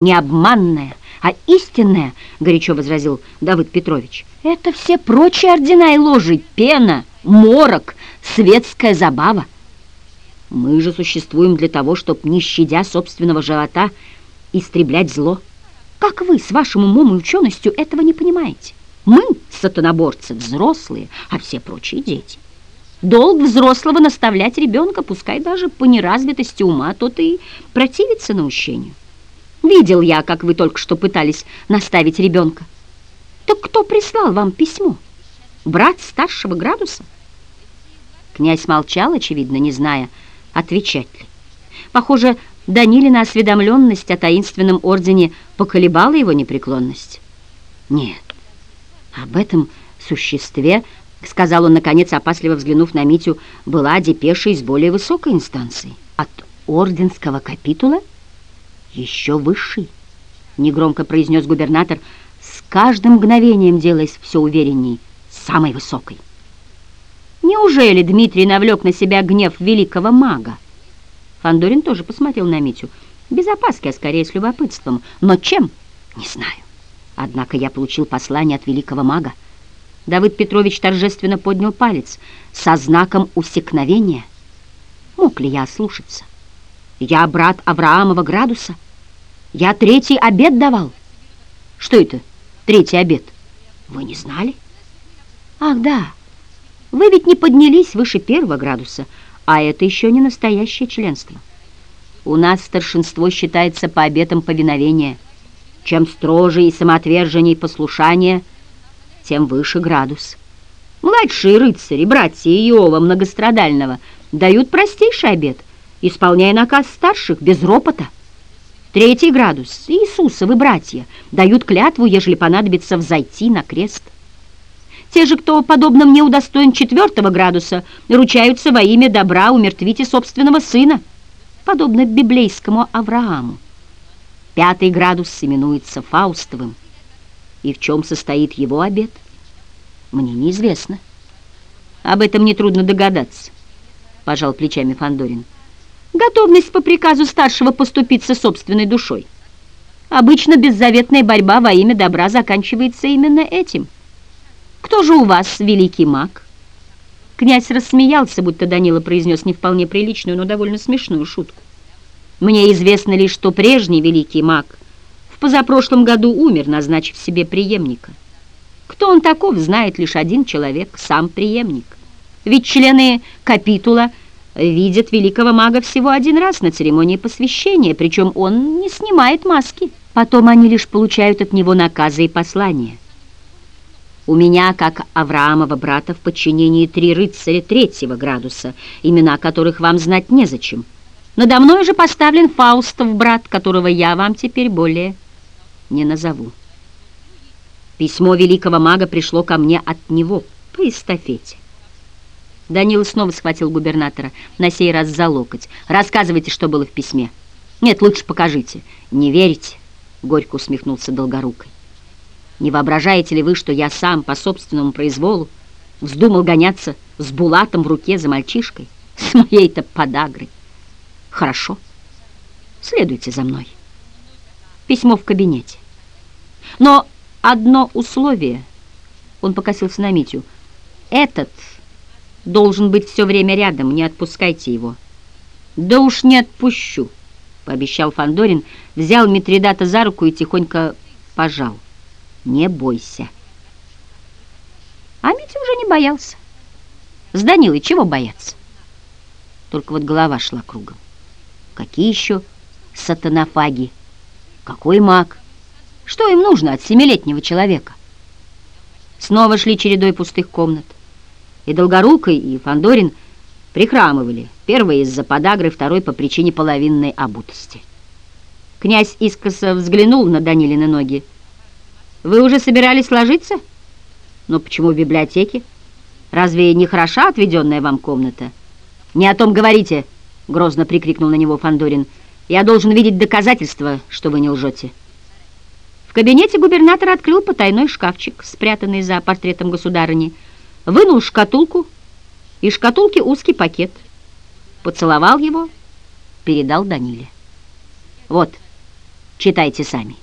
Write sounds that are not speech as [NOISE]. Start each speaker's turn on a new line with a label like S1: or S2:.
S1: не обманная, а истинная, горячо возразил Давыд Петрович. Это все прочие ордена и ложи, пена, морок, светская забава. Мы же существуем для того, чтобы, не щадя собственного живота, истреблять зло. Как вы с вашим умом и ученостью этого не понимаете? Мы, сатаноборцы, взрослые, а все прочие дети. Долг взрослого наставлять ребенка, пускай даже по неразвитости ума, тот и противится наущению. Видел я, как вы только что пытались наставить ребенка. Так кто прислал вам письмо? Брат старшего градуса? Князь молчал, очевидно, не зная, отвечать ли. Похоже, Данилина осведомленность о таинственном ордене поколебала его непреклонность. Нет, об этом существе, сказал он, наконец, опасливо взглянув на Митю, была депеша из более высокой инстанции. От орденского капитула? Еще высший, негромко произнес губернатор, с каждым мгновением делаясь все уверенней, самой высокой. Неужели Дмитрий навлек на себя гнев великого мага? Фандорин тоже посмотрел на Митю. Без опаски, а скорее с любопытством. Но чем? Не знаю. Однако я получил послание от великого мага. Давыд Петрович торжественно поднял палец со знаком усекновения. Мог ли я ослушаться? Я брат Авраамова градуса. Я третий обед давал. Что это, третий обед? Вы не знали? Ах, да. Вы ведь не поднялись выше первого градуса, а это еще не настоящее членство. У нас старшинство считается по обетам повиновения. Чем строже и самоотверженней послушание, тем выше градус. Младшие рыцари, братья Иова многострадального, дают простейший обет, исполняя наказ старших без ропота. Третий градус. Иисусовы братья дают клятву, ежели понадобится взойти на крест. Те же, кто, подобно мне, удостоен четвертого градуса, ручаются во имя добра умертвите собственного сына, подобно библейскому Аврааму. Пятый градус именуется Фаустовым. И в чем состоит его обет, мне неизвестно. Об этом нетрудно догадаться, пожал плечами Фандорин. Готовность по приказу старшего поступиться собственной душой. Обычно беззаветная борьба во имя добра заканчивается именно этим. Кто же у вас великий маг? Князь рассмеялся, будто Данила произнес не вполне приличную, но довольно смешную шутку. Мне известно лишь, что прежний великий маг в позапрошлом году умер, назначив себе преемника. Кто он таков, знает лишь один человек, сам преемник. Ведь члены капитула – видят великого мага всего один раз на церемонии посвящения, причем он не снимает маски. Потом они лишь получают от него наказы и послания. У меня, как Авраамова брата, в подчинении три рыцаря третьего градуса, имена которых вам знать незачем. Надо мной же поставлен Фаустов брат, которого я вам теперь более не назову. Письмо великого мага пришло ко мне от него по эстафете. Данила снова схватил губернатора, на сей раз за локоть. «Рассказывайте, что было в письме». «Нет, лучше покажите». «Не верите?» — горько усмехнулся Долгорукой. «Не воображаете ли вы, что я сам по собственному произволу вздумал гоняться с булатом в руке за мальчишкой, [LAUGHS] с моей-то подагрой? Хорошо, следуйте за мной. Письмо в кабинете. Но одно условие...» Он покосился на Митю. «Этот...» должен быть все время рядом, не отпускайте его». «Да уж не отпущу», — пообещал Фандорин, взял Митридата за руку и тихонько пожал. «Не бойся». А Митя уже не боялся. С Данилой чего бояться? Только вот голова шла кругом. Какие еще сатанофаги? Какой маг? Что им нужно от семилетнего человека? Снова шли чередой пустых комнат. И Долгорукой, и Фандорин прихрамывали, первый из-за подагры, второй по причине половинной обутости. Князь искоса взглянул на Данилины ноги. «Вы уже собирались ложиться? Но почему в библиотеке? Разве не хороша отведенная вам комната?» «Не о том говорите!» — грозно прикрикнул на него Фандорин. «Я должен видеть доказательства, что вы не лжете». В кабинете губернатор открыл потайной шкафчик, спрятанный за портретом государыни, вынул шкатулку, из шкатулки узкий пакет, поцеловал его, передал Даниле. «Вот, Читайте сами.